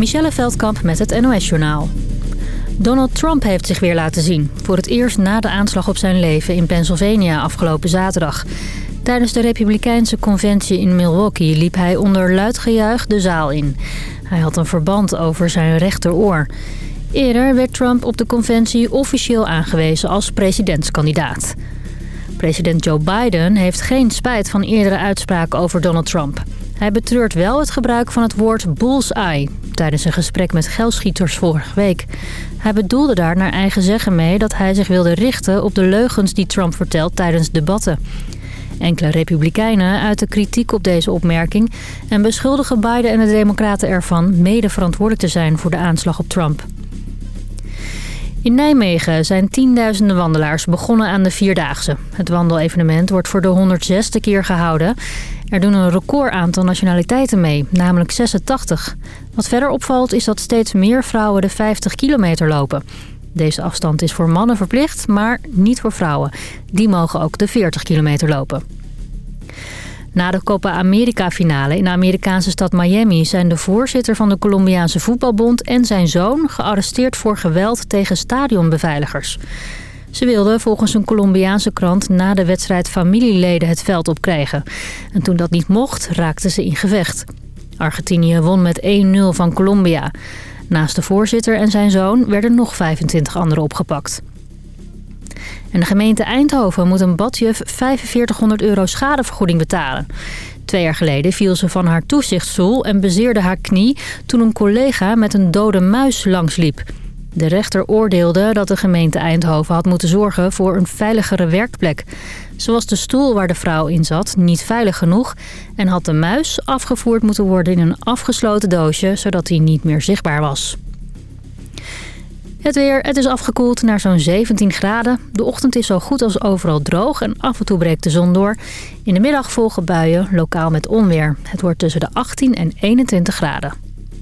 Michelle Veldkamp met het NOS-journaal. Donald Trump heeft zich weer laten zien. Voor het eerst na de aanslag op zijn leven in Pennsylvania afgelopen zaterdag. Tijdens de Republikeinse conventie in Milwaukee liep hij onder luid gejuich de zaal in. Hij had een verband over zijn rechteroor. Eerder werd Trump op de conventie officieel aangewezen als presidentskandidaat. President Joe Biden heeft geen spijt van eerdere uitspraken over Donald Trump. Hij betreurt wel het gebruik van het woord bullseye tijdens een gesprek met geldschieters vorige week. Hij bedoelde daar naar eigen zeggen mee dat hij zich wilde richten op de leugens die Trump vertelt tijdens debatten. Enkele republikeinen uiten kritiek op deze opmerking... en beschuldigen Biden en de democraten ervan mede verantwoordelijk te zijn voor de aanslag op Trump. In Nijmegen zijn tienduizenden wandelaars begonnen aan de Vierdaagse. Het wandelevenement wordt voor de 106e keer gehouden. Er doen een record aantal nationaliteiten mee, namelijk 86. Wat verder opvalt is dat steeds meer vrouwen de 50 kilometer lopen. Deze afstand is voor mannen verplicht, maar niet voor vrouwen. Die mogen ook de 40 kilometer lopen. Na de Copa America finale in de Amerikaanse stad Miami... zijn de voorzitter van de Colombiaanse voetbalbond en zijn zoon... gearresteerd voor geweld tegen stadionbeveiligers. Ze wilden volgens een Colombiaanse krant na de wedstrijd familieleden het veld opkrijgen. En toen dat niet mocht, raakten ze in gevecht. Argentinië won met 1-0 van Colombia. Naast de voorzitter en zijn zoon werden nog 25 anderen opgepakt. En de gemeente Eindhoven moet een badjuf 4500 euro schadevergoeding betalen. Twee jaar geleden viel ze van haar toezichtsstoel en bezeerde haar knie... toen een collega met een dode muis langsliep. De rechter oordeelde dat de gemeente Eindhoven had moeten zorgen voor een veiligere werkplek. Zoals de stoel waar de vrouw in zat niet veilig genoeg... en had de muis afgevoerd moeten worden in een afgesloten doosje... zodat hij niet meer zichtbaar was. Het weer, het is afgekoeld naar zo'n 17 graden. De ochtend is zo goed als overal droog en af en toe breekt de zon door. In de middag volgen buien, lokaal met onweer. Het wordt tussen de 18 en 21 graden.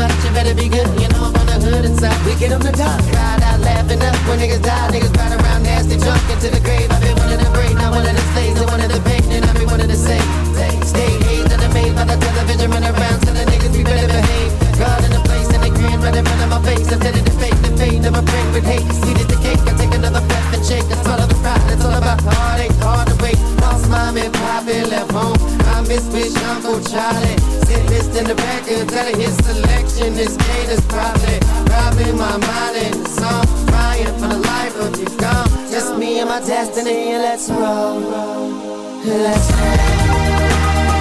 much. You better be good, you know I'm on the hood inside. We get them to top, ride out laughing up when niggas die. Niggas ride around nasty, drunk into the grave. I've been one of the brave, not one of the slaves, and one of the pain, and I be one of the same. Stay hazed and amazed by the television, run around the niggas we better behave. God in the place and they grin right in front of my face. I'm headed to fate, the fate of a break with hate. As the cake, I take another breath and shake. All of the pride, it's all about heartache, hard to wait. Lost mom and poppy left home. I miss wish Uncle Charlie. Sit list in the records out of his selection. This gate is probably, probably my mind in the song. Crying for the life of you gone. Just me and my destiny. Let's roll. Let's roll.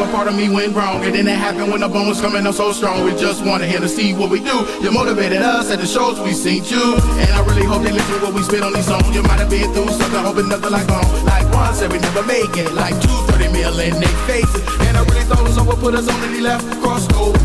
A part of me went wrong. And then it happened when the bones coming up so strong. We just wanted him to see what we do. You motivated us at the shows we seen you. And I really hope they listen to what we spit on these songs. You might have been through something, hoping nothing like home. Like one said we never make it. Like two, 30 mil in their faces. And I really thought someone put us on and he left, crossed over.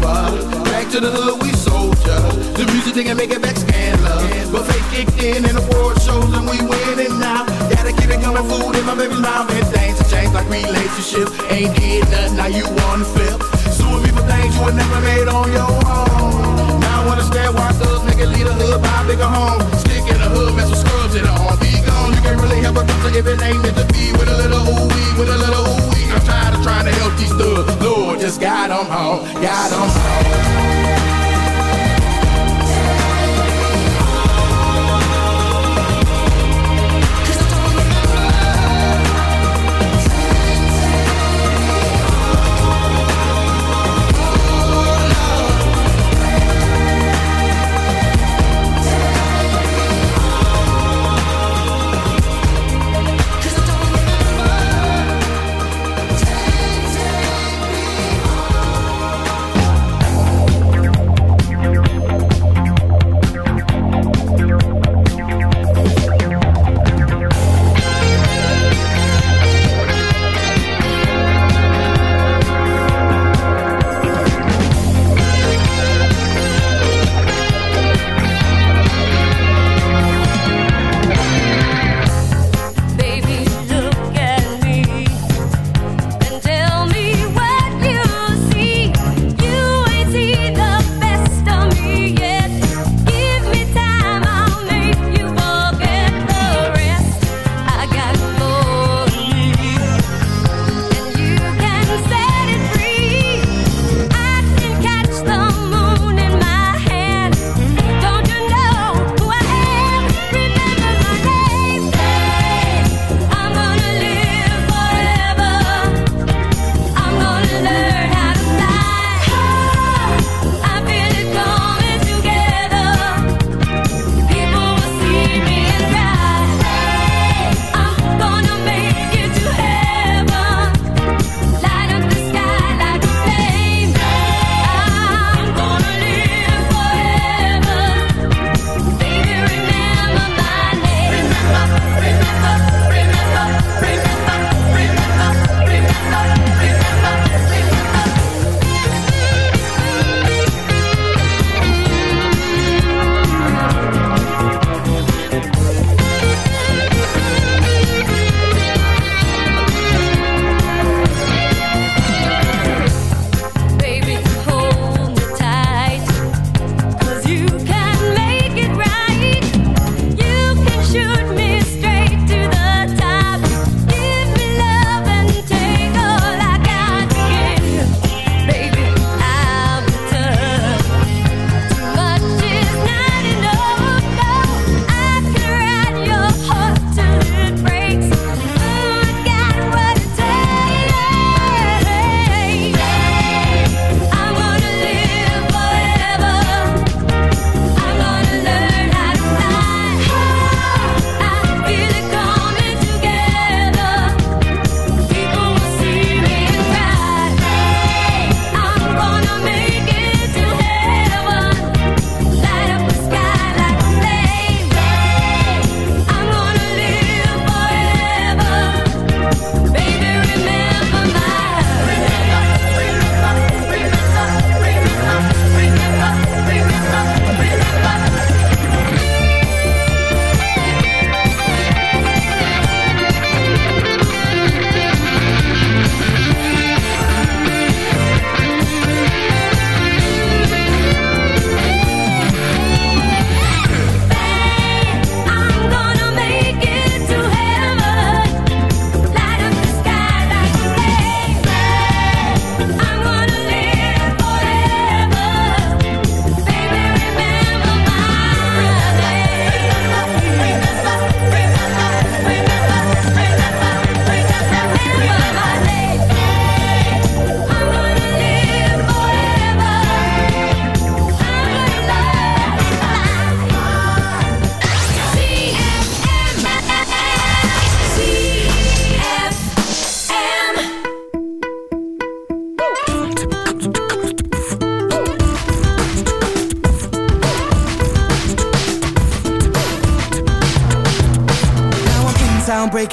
Back to the hood, we soldier. The music didn't make it back scandalous. But fake kicked in and the award shows and we winning now. Gotta keep it coming, food in my baby's mouth and things change like relationships. Ain't did nothing, now you wanna flip. Suing me for things you would never made on your own. Now I understand why thugs make it lead a hood, buy a bigger home. Stick in the hood, mess with scrubs in the arm. Be gone, you can't really help a doctor if it ain't meant to be. With a little ooh wee, with a little ooh wee. I'm tired of trying to help these thugs. Lord, just guide them home, guide them home.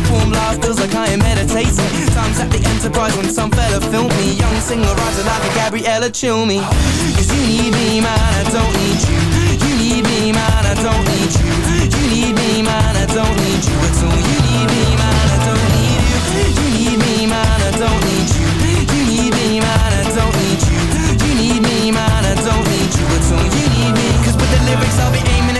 I perform live feels like I am meditating. Times at the Enterprise when some fella filmed me. Young singer writer like a Gabriella Cilmi. Cause you need me man, I don't need you. You need me man, I don't need you. You need me man, I don't need you at all. You need me man, I don't need you. You need me man, I don't need you. You need me man, I don't need you. You need me man, I don't need you at all. You need me Cause with the lyrics I'll be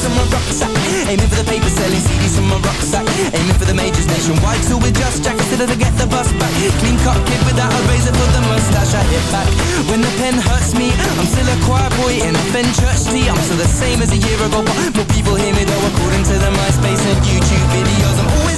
CDs from my rucksack Aiming for the paper selling CDs from my rucksack Aiming for the majors nationwide So with just jackets till to get the bus back. Clean cut kid without a razor for the mustache I hit back. When the pen hurts me I'm still a choir boy in a Fen church tee I'm still the same as a year ago But more people hear me though According to the MySpace and YouTube videos. I'm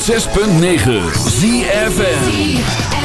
106.9 ZFN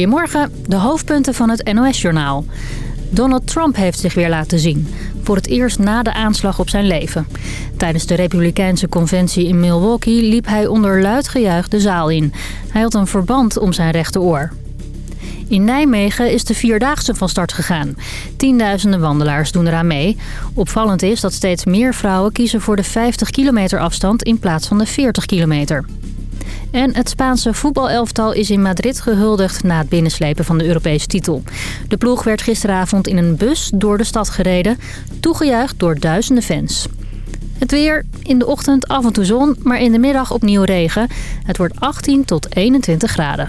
Goedemorgen, de hoofdpunten van het NOS-journaal. Donald Trump heeft zich weer laten zien. Voor het eerst na de aanslag op zijn leven. Tijdens de Republikeinse conventie in Milwaukee liep hij onder luid gejuich de zaal in. Hij had een verband om zijn rechteroor. In Nijmegen is de Vierdaagse van start gegaan. Tienduizenden wandelaars doen eraan mee. Opvallend is dat steeds meer vrouwen kiezen voor de 50 kilometer afstand in plaats van de 40 kilometer. En het Spaanse voetbalelftal is in Madrid gehuldigd na het binnenslepen van de Europese titel. De ploeg werd gisteravond in een bus door de stad gereden, toegejuicht door duizenden fans. Het weer, in de ochtend af en toe zon, maar in de middag opnieuw regen. Het wordt 18 tot 21 graden.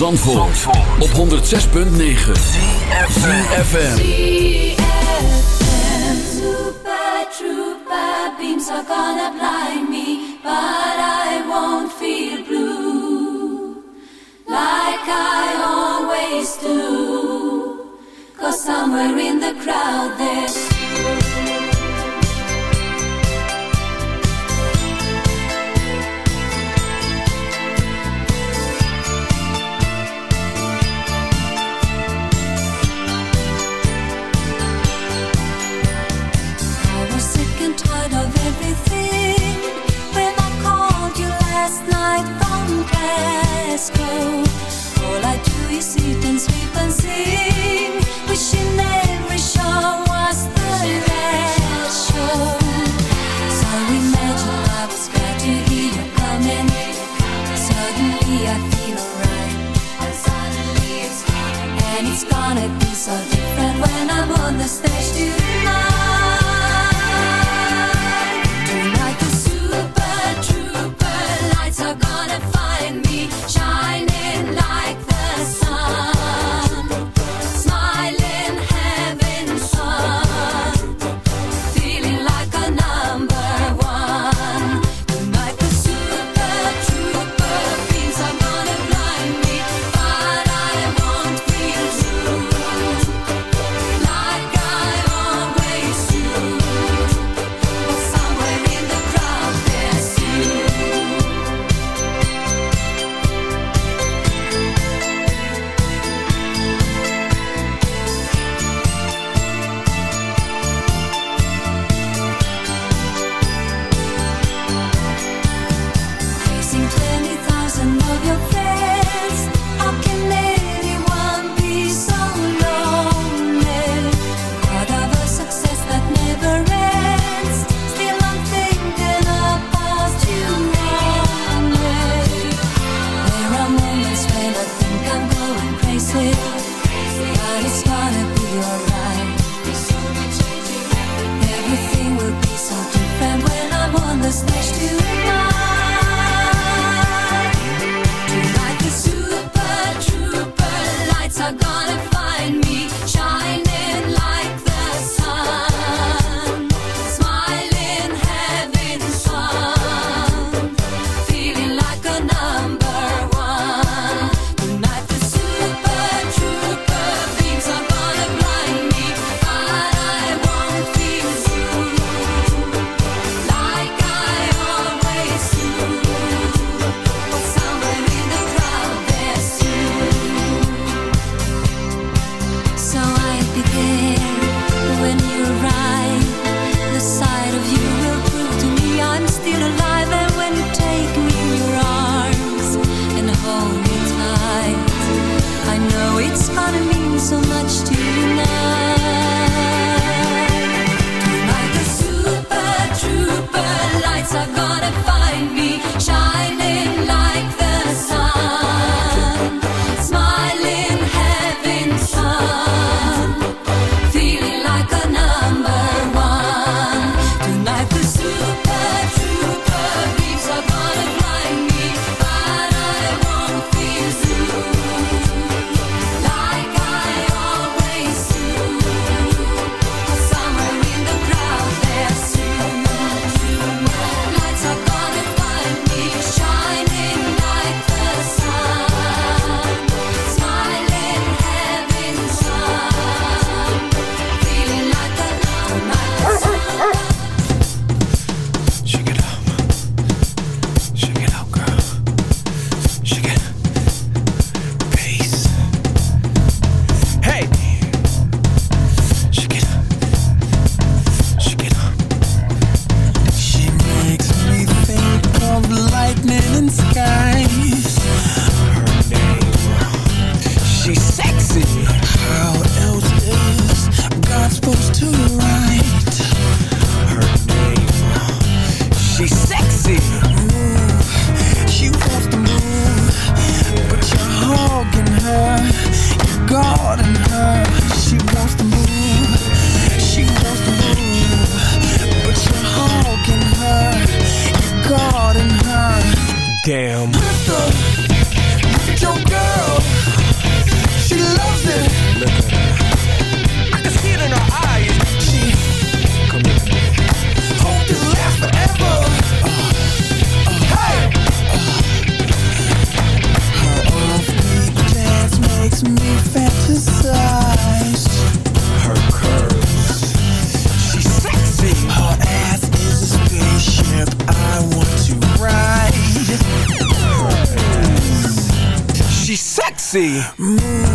Zandvoort, op 106.9 ZFM Super trooper beams are gonna blind me But I won't feel blue Like I always do. Cause somewhere in the crowd there's me. Her curves, she's sexy. Her ass is a spaceship I want to ride. She's sexy. Mm.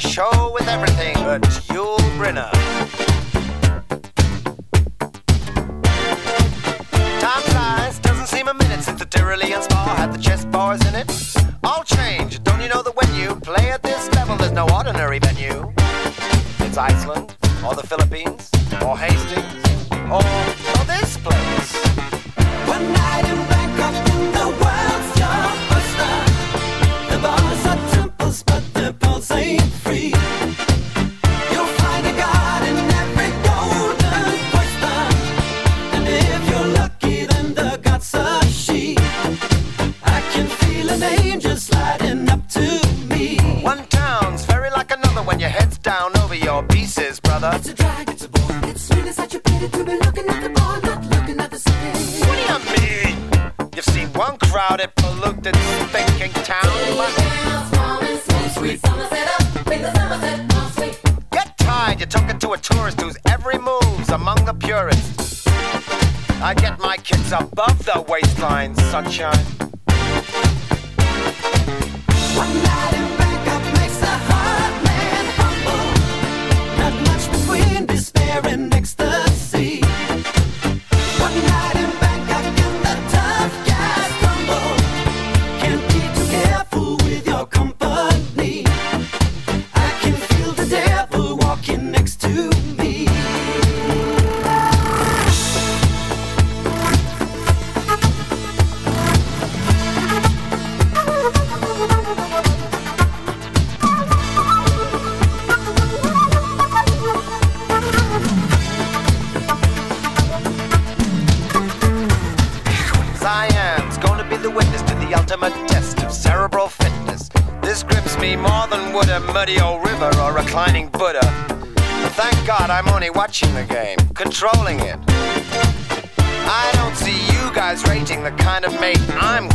show with everything.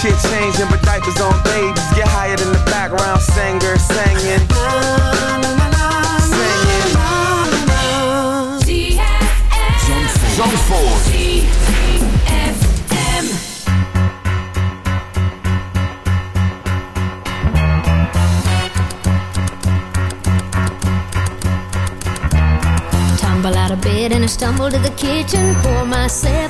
shit changing, but diapers on babies. Get higher than the background singer singing. Zandvoort. Tumble out of bed and I stumble to the kitchen. Pour myself